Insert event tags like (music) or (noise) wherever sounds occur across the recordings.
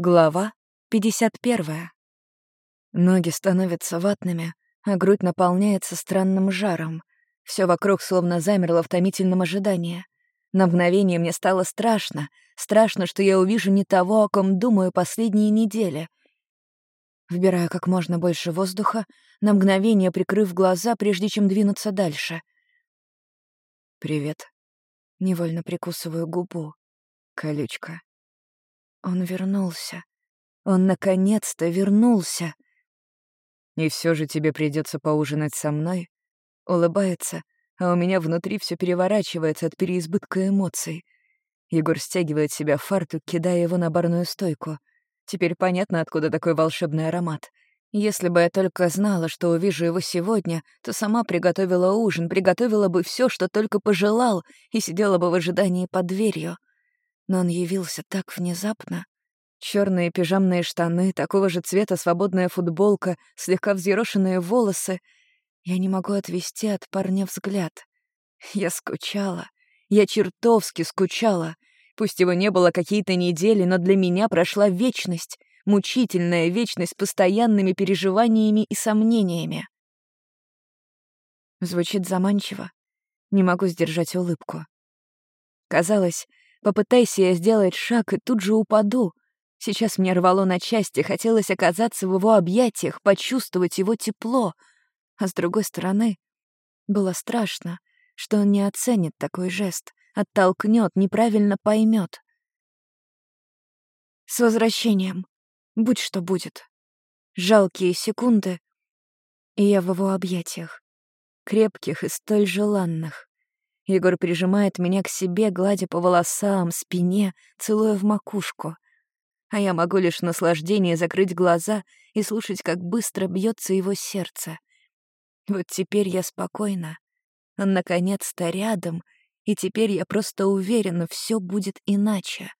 Глава 51. Ноги становятся ватными, а грудь наполняется странным жаром. Все вокруг словно замерло в томительном ожидании. На мгновение мне стало страшно. Страшно, что я увижу не того, о ком думаю последние недели. Вбираю как можно больше воздуха, на мгновение прикрыв глаза, прежде чем двинуться дальше. «Привет». Невольно прикусываю губу. Колючка. Он вернулся. Он наконец-то вернулся. И все же тебе придется поужинать со мной. Улыбается, а у меня внутри все переворачивается от переизбытка эмоций. Егор стягивает себя в фартук, кидая его на барную стойку. Теперь понятно, откуда такой волшебный аромат. Если бы я только знала, что увижу его сегодня, то сама приготовила ужин, приготовила бы все, что только пожелал, и сидела бы в ожидании под дверью но он явился так внезапно. Черные пижамные штаны, такого же цвета свободная футболка, слегка взъерошенные волосы. Я не могу отвести от парня взгляд. Я скучала. Я чертовски скучала. Пусть его не было какие-то недели, но для меня прошла вечность. Мучительная вечность с постоянными переживаниями и сомнениями. Звучит заманчиво. Не могу сдержать улыбку. Казалось, Попытайся я сделать шаг, и тут же упаду. Сейчас мне рвало на части, хотелось оказаться в его объятиях, почувствовать его тепло. А с другой стороны, было страшно, что он не оценит такой жест, оттолкнет, неправильно поймет. С возвращением. Будь что будет. Жалкие секунды, и я в его объятиях. Крепких и столь желанных. Егор прижимает меня к себе, гладя по волосам, спине, целуя в макушку. А я могу лишь в наслаждении закрыть глаза и слушать, как быстро бьется его сердце. Вот теперь я спокойна. Он наконец-то рядом, и теперь я просто уверена, все будет иначе.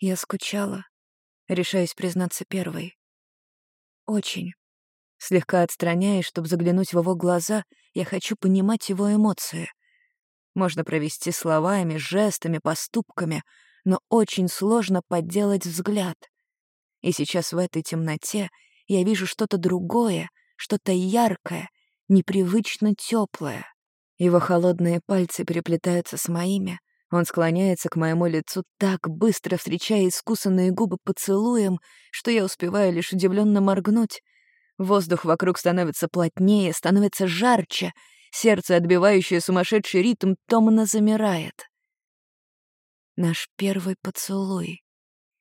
Я скучала, решаюсь признаться первой. Очень. Слегка отстраняясь, чтобы заглянуть в его глаза, я хочу понимать его эмоции. Можно провести словами, жестами, поступками, но очень сложно подделать взгляд. И сейчас в этой темноте я вижу что-то другое, что-то яркое, непривычно теплое. Его холодные пальцы переплетаются с моими, он склоняется к моему лицу так быстро, встречая искусанные губы поцелуем, что я успеваю лишь удивленно моргнуть, Воздух вокруг становится плотнее, становится жарче, сердце, отбивающее сумасшедший ритм, томно замирает. Наш первый поцелуй.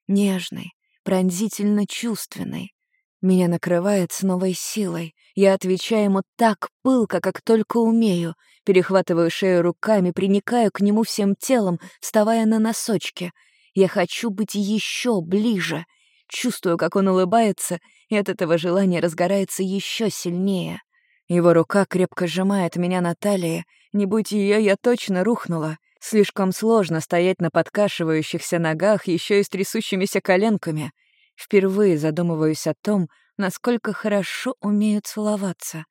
Нежный, пронзительно чувственный. Меня накрывает с новой силой. Я отвечаю ему так пылко, как только умею. Перехватываю шею руками, приникаю к нему всем телом, вставая на носочки. Я хочу быть еще ближе. Чувствую, как он улыбается, и от этого желание разгорается еще сильнее. Его рука крепко сжимает меня на талии. Не будь ее, я точно рухнула. Слишком сложно стоять на подкашивающихся ногах, еще и с трясущимися коленками. Впервые задумываюсь о том, насколько хорошо умею целоваться.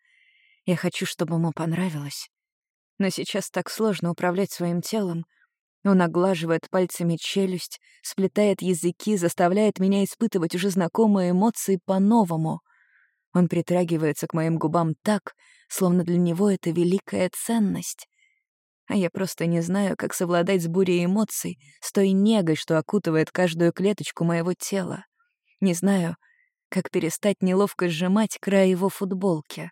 Я хочу, чтобы ему понравилось. Но сейчас так сложно управлять своим телом, он оглаживает пальцами челюсть, сплетает языки, заставляет меня испытывать уже знакомые эмоции по-новому. Он притрагивается к моим губам так, словно для него это великая ценность. А я просто не знаю, как совладать с бурей эмоций, с той негой, что окутывает каждую клеточку моего тела. Не знаю, как перестать неловко сжимать край его футболки.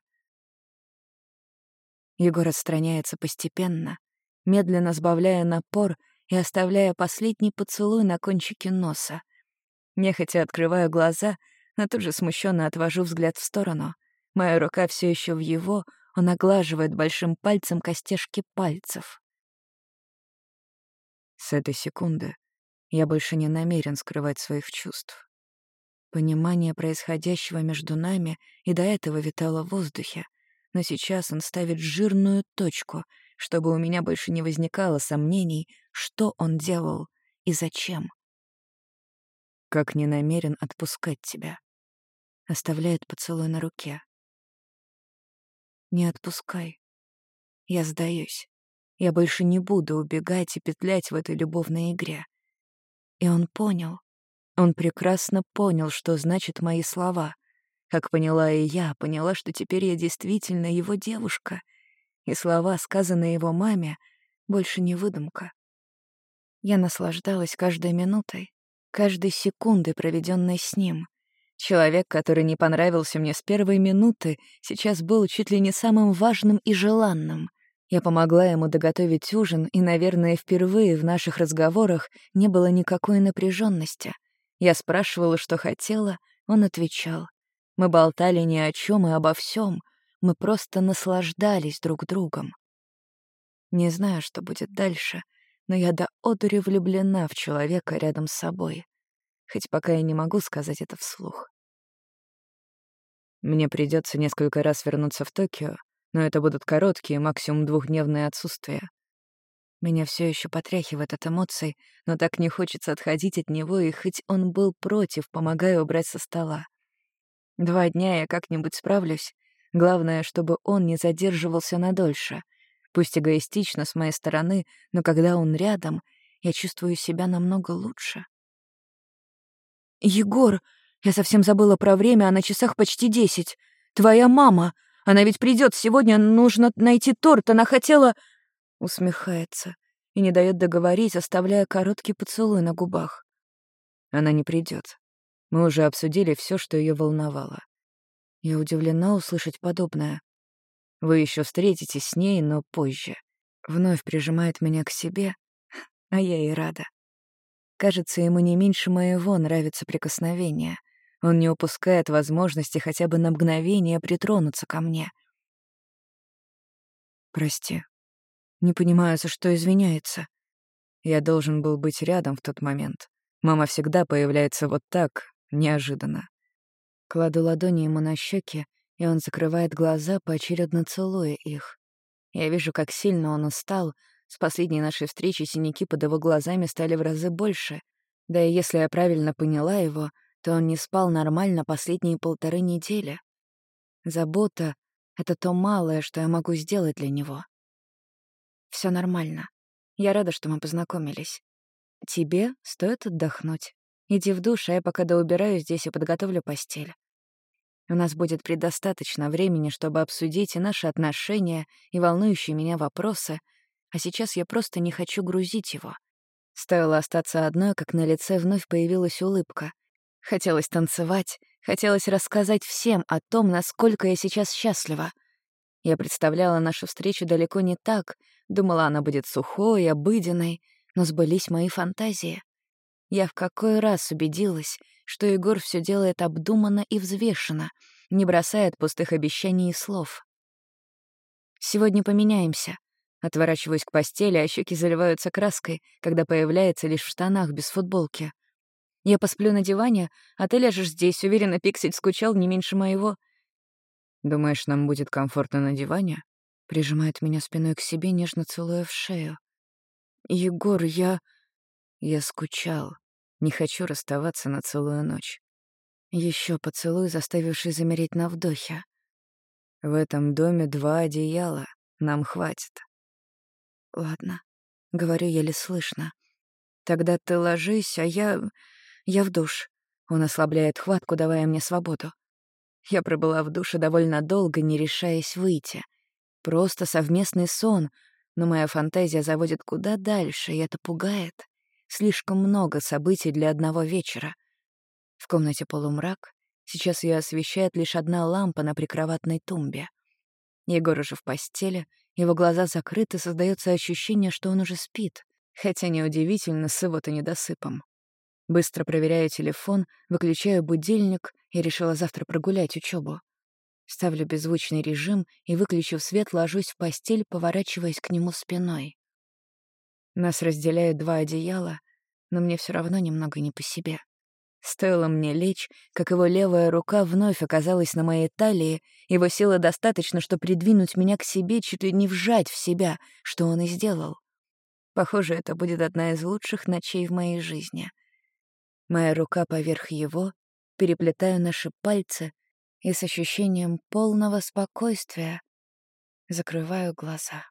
Егор отстраняется постепенно, медленно сбавляя напор и оставляя последний поцелуй на кончике носа. Нехотя открываю глаза, но тут же смущенно отвожу взгляд в сторону. Моя рука все еще в его, он оглаживает большим пальцем костяшки пальцев. С этой секунды я больше не намерен скрывать своих чувств. Понимание происходящего между нами и до этого витало в воздухе, но сейчас он ставит жирную точку — чтобы у меня больше не возникало сомнений, что он делал и зачем. Как не намерен отпускать тебя. Оставляет поцелуй на руке. Не отпускай. Я сдаюсь. Я больше не буду убегать и петлять в этой любовной игре. И он понял. Он прекрасно понял, что значат мои слова. Как поняла и я, поняла, что теперь я действительно его девушка. И слова, сказанные его маме, больше не выдумка. Я наслаждалась каждой минутой, каждой секундой, проведенной с ним. Человек, который не понравился мне с первой минуты, сейчас был чуть ли не самым важным и желанным. Я помогла ему доготовить ужин, и, наверное, впервые в наших разговорах не было никакой напряженности. Я спрашивала, что хотела, он отвечал. Мы болтали ни о чем и обо всем. Мы просто наслаждались друг другом. Не знаю, что будет дальше, но я до одури влюблена в человека рядом с собой. Хоть пока я не могу сказать это вслух. Мне придется несколько раз вернуться в Токио, но это будут короткие, максимум двухдневные отсутствия. Меня все еще потряхивает от эмоций, но так не хочется отходить от него, и хоть он был против, помогаю убрать со стола. Два дня я как-нибудь справлюсь. Главное, чтобы он не задерживался надольше. Пусть эгоистично с моей стороны, но когда он рядом, я чувствую себя намного лучше. «Егор, я совсем забыла про время, а на часах почти десять. Твоя мама!» Она ведь придет сегодня, нужно найти торт, она хотела...» Усмехается и не дает договорить, оставляя короткий поцелуй на губах. Она не придет. Мы уже обсудили все, что ее волновало. Я удивлена услышать подобное. Вы еще встретитесь с ней, но позже. Вновь прижимает меня к себе, (laughs) а я и рада. Кажется, ему не меньше моего нравится прикосновение. Он не упускает возможности хотя бы на мгновение притронуться ко мне. «Прости. Не понимаю, за что извиняется. Я должен был быть рядом в тот момент. Мама всегда появляется вот так, неожиданно. Кладу ладони ему на щеки, и он закрывает глаза, поочередно целуя их. Я вижу, как сильно он устал. С последней нашей встречи синяки под его глазами стали в разы больше. Да и если я правильно поняла его — то он не спал нормально последние полторы недели. Забота — это то малое, что я могу сделать для него. Все нормально. Я рада, что мы познакомились. Тебе стоит отдохнуть. Иди в душ, а я пока доубираю здесь и подготовлю постель. У нас будет предостаточно времени, чтобы обсудить и наши отношения, и волнующие меня вопросы, а сейчас я просто не хочу грузить его. Стоило остаться одной, как на лице вновь появилась улыбка — Хотелось танцевать, хотелось рассказать всем о том, насколько я сейчас счастлива. Я представляла нашу встречу далеко не так, думала, она будет сухой, обыденной, но сбылись мои фантазии. Я в какой раз убедилась, что Егор все делает обдуманно и взвешенно, не бросает пустых обещаний и слов. «Сегодня поменяемся», Отворачиваюсь к постели, а щеки заливаются краской, когда появляется лишь в штанах без футболки. Я посплю на диване, а ты ляжешь здесь. Уверена, Пиксель скучал не меньше моего. Думаешь, нам будет комфортно на диване? Прижимает меня спиной к себе, нежно целуя в шею. Егор, я... Я скучал. Не хочу расставаться на целую ночь. Еще поцелуй, заставивший замереть на вдохе. В этом доме два одеяла. Нам хватит. Ладно. Говорю еле слышно. Тогда ты ложись, а я... Я в душ. Он ослабляет хватку, давая мне свободу. Я пробыла в душе довольно долго, не решаясь выйти. Просто совместный сон, но моя фантазия заводит куда дальше, и это пугает. Слишком много событий для одного вечера. В комнате полумрак. Сейчас ее освещает лишь одна лампа на прикроватной тумбе. Егор уже в постели, его глаза закрыты, создается ощущение, что он уже спит, хотя неудивительно с его-то недосыпом. Быстро проверяю телефон, выключаю будильник и решила завтра прогулять учебу. Ставлю беззвучный режим и, выключив свет, ложусь в постель, поворачиваясь к нему спиной. Нас разделяют два одеяла, но мне все равно немного не по себе. Стоило мне лечь, как его левая рука вновь оказалась на моей талии, его силы достаточно, чтобы придвинуть меня к себе, чуть ли не вжать в себя, что он и сделал. Похоже, это будет одна из лучших ночей в моей жизни — Моя рука поверх его, переплетаю наши пальцы и с ощущением полного спокойствия закрываю глаза.